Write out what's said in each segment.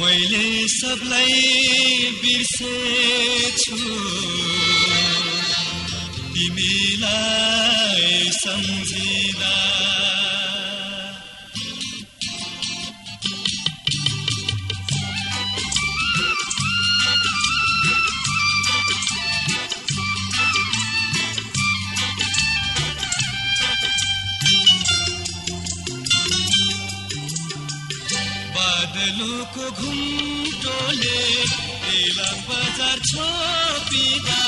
मैले सबलाई बिर्सेछु। तिमीलाई सम्झिँदा बादलुको घुम्टोले बेला बजार छोपिँदा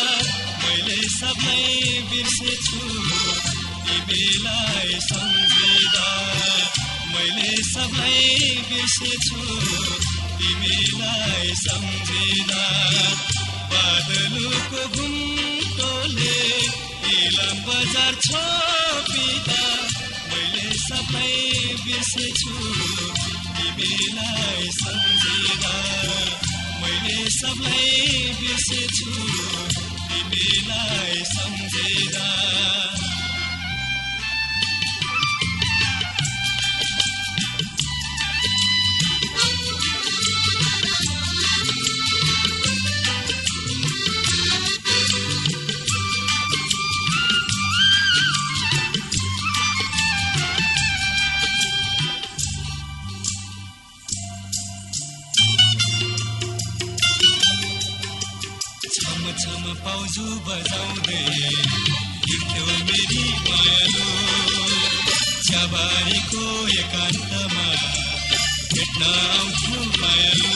मैले सबलाई बिर्सेछु। तिमीलाई सम्झिँदा मैले सबलाई बिर्सेछु। तिमीलाई सम्झिँदा बादलुको घुम्टोले इलाम बजार छोपिँदा मैले सबलाई बिर्सेछु। तिमीलाई सम्झिँदा मैले सबलाई बिर्सेछु। तिमीलाई सम्झिँदा। छम पाउजु बजाउँदै हिँड्थ्यो मेरी मायालो च्याबारीको एकान्तमा भेट्न आउँथ्यो मायालो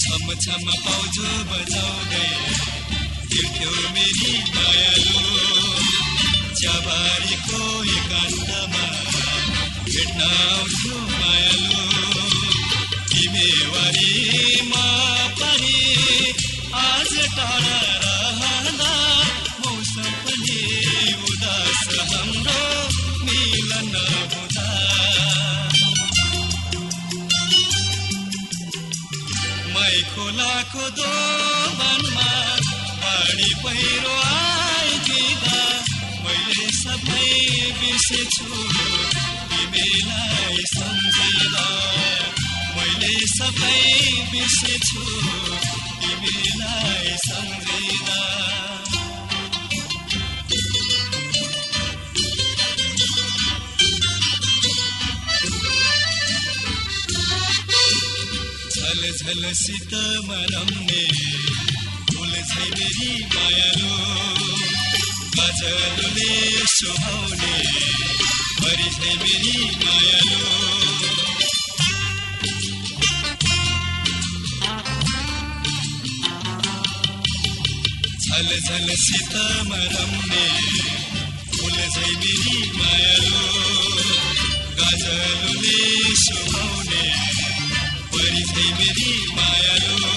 छम छम पाउजु बजाउँदै हिँड्थ्यो मेरी पहिरो आइदिँदा मैले सबै बिर्सेछु सबै बिर्सेछु। तिमीलाई सम्झिँदा। झल झल सित मरम्ने फुल छै मेरी मायालो। गजलले सुहाउने भरि छै मेरी मायालो। झल झल सित मरम्ने फुल छै मेरी मायालो गजलले सुहाउने परी छै मेरी मायालो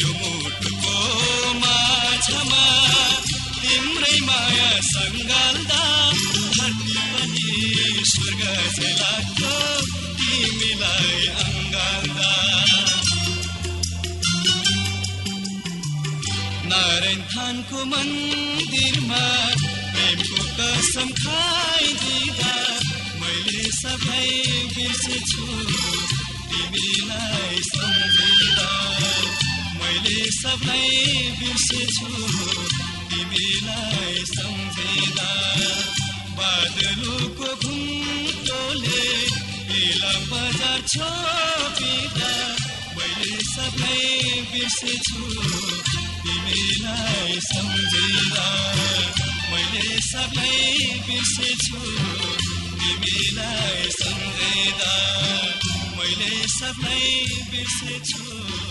यो मुटुको माझमा तिम्रै माया सङ्गाल्दा धरती पनि स्वर्ग चाहिँ लाग्छ थानको मन्दिरमा प्रेमको कसम खाइदिँदा मैले सबै बिर्सेछु। तिमीलाई सम्झिँदा मैले सबै बिर्सेछु। तिमीलाई सम्झिँदा बादलुको घुम्टोले इला बजार छोपिँदा सबै बिर्सेछु। तिमीलाई सम्झिँदा मैले सबै बिर्सेछु। तिमीलाई सम्झिँदा मैले सबै बिर्सेछु।